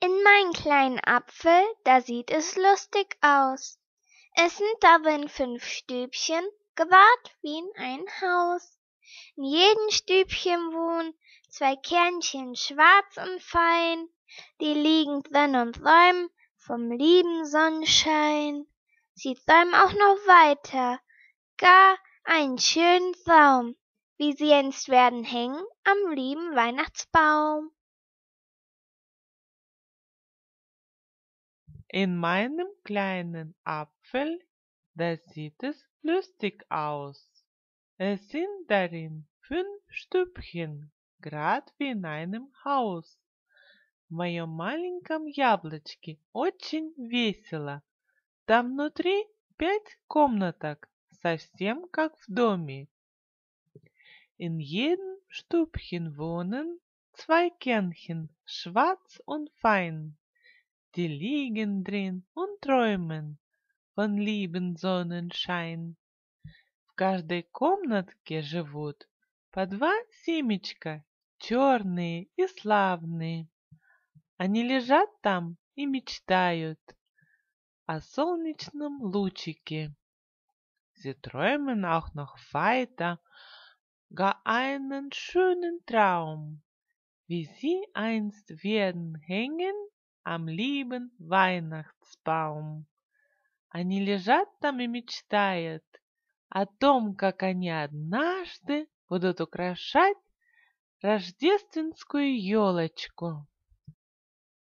In meinen kleinen Apfel, da sieht es lustig aus. Es sind darin fünf Stübchen, gewahrt wie in ein Haus. In jedem Stübchen wohnen zwei Kernchen schwarz und fein, die liegen drin und träumen vom lieben Sonnenschein. Sie träumen auch noch weiter, gar einen schönen Traum, wie sie einst werden hängen am lieben Weihnachtsbaum. In meinem kleinen Apfel, da sieht es lustig aus. Es sind darin fünf Stübchen, grad wie in einem Haus. В моем маленьком яблочке очень весело. Там внутри пять комнаток, совсем как в доме. In jedem Stübchen wohnen zwei Kernchen, schwarz und fein. Die liegen drin und träumen von lieben Sonnenschein. В каждой комнатке живут по два семечка, черные и славные. Они лежат там и мечтают о солнечном лучике. Sie träumen auch noch weiter gar einen schönen Traum, wie sie einst werden hängen am lieben Weihnachtsbaum. Они лежат там и мечтают о том, как они однажды будут украшать рождественскую елочку.